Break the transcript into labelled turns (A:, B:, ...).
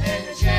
A: el